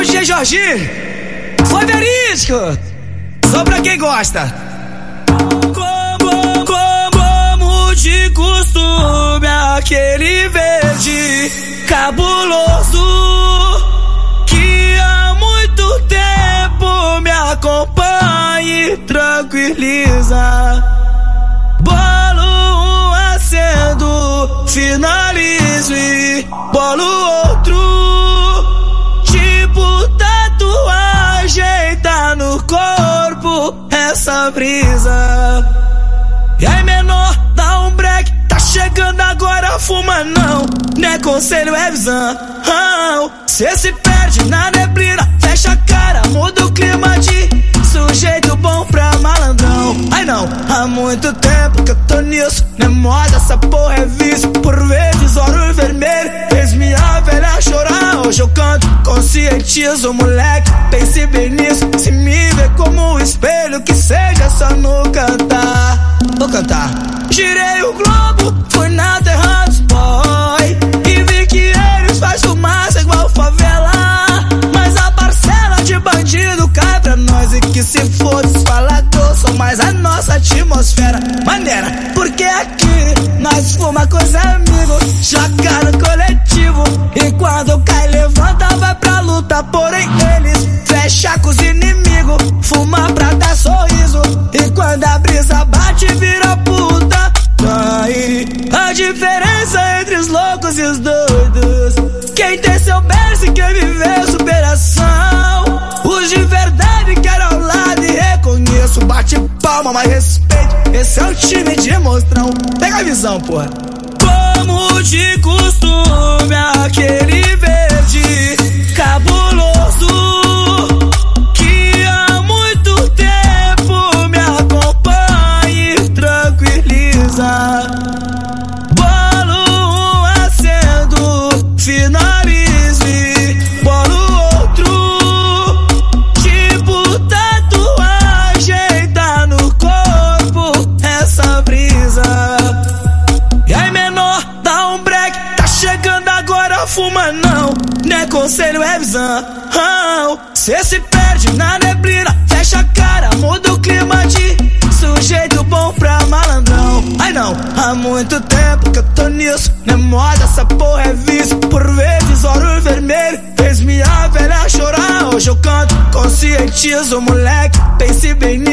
o DJ Jorginho. Foi verídico. Só pra quem gosta. Como, como de costume, aquele verde cabuloso que há muito tempo me acompanha e tranquiliza. Bolo um acendo, finalizo e bolo outro. Brisa. E aí, menor, dá um break. Tá chegando agora, fuma não. Não é conselho, é visão. Cê se perde na neblina, fecha a cara, muda o clima de sujeito bom pra malandrão. Ai não, há muito tempo que eu tô nisso. Não é moda, essa porra é vício. Por vezes, olho vermelho, fez minha velha chorar. Hoje eu canto, conscientizo, moleque. Pense bem nisso. Se como um espelho, que seja só no cantar. Vou cantar. Girei o globo, fui na terra dos boy. E vi que eles faz fumaça igual favela. Mas a parcela de bandido cai pra nós. E que se for desfalador, só mais a nossa atmosfera. Maneira, porque aqui nós fuma os amigos. Palma, mas respeito. Esse é o time de monstrão. Pega a visão, porra. Como de costume, aquele verde fuma não. Não é conselho, é visão. Cê se perde na neblina, fecha a cara, muda o clima de sujeito bom pra malandrão. Ai não, há muito tempo que eu tô nisso. Não é moda, essa porra é vício. Por vezes, olho vermelho, fez minha velha chorar. Hoje eu canto, conscientizo, moleque. Pense bem nisso.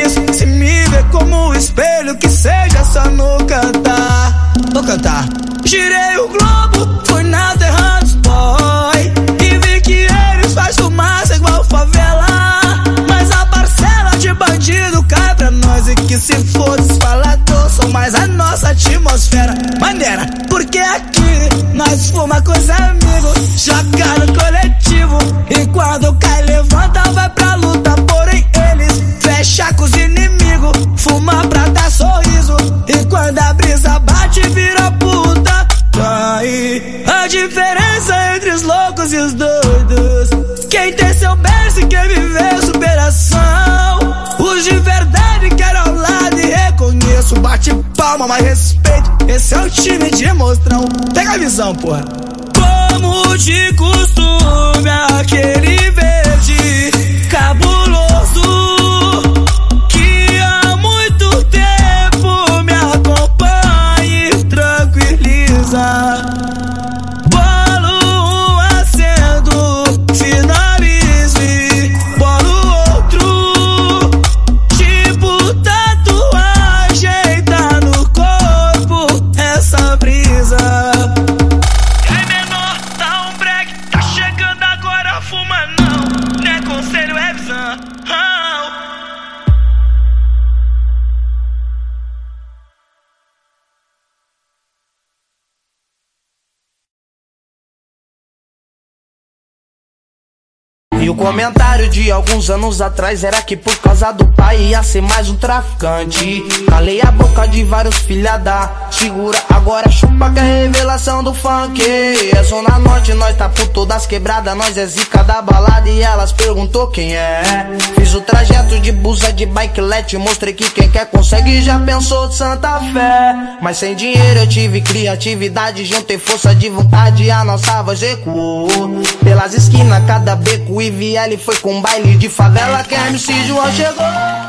Nós fuma com os amigos. Joga no coletivo. E quando cai, levanta, vai pra luta. Porém, eles fecha com os inimigos. Fuma pra dar sorriso. E quando a brisa bate, vira puta. Aí, a diferença entre os loucos e os doidos. Quem tem seu berço e quem viveu superação. Os de verdade quero ao lado e reconheço. Bate palma, mas respeito. Esse é o time de monstrão. Pega a visão, porra. Como de costume, aquele conselho, é E o comentário de alguns anos atrás era que por causa do pai ia ser mais um traficante. Calei a boca de vários filha da segura, agora chupa que é revelação do funk. É Zona Norte, nós tá por todas quebradas, nós é zica da balada e elas perguntou quem é. Fiz o trajeto de busa de bikelet, mostrei que quem quer consegue já pensou de Santa Fé. Mas sem dinheiro eu tive criatividade, juntei força de vontade, a nossa voz ecoou. Pelas esquinas, cada beco e Viviane foi com baile de favela que MC João chegou.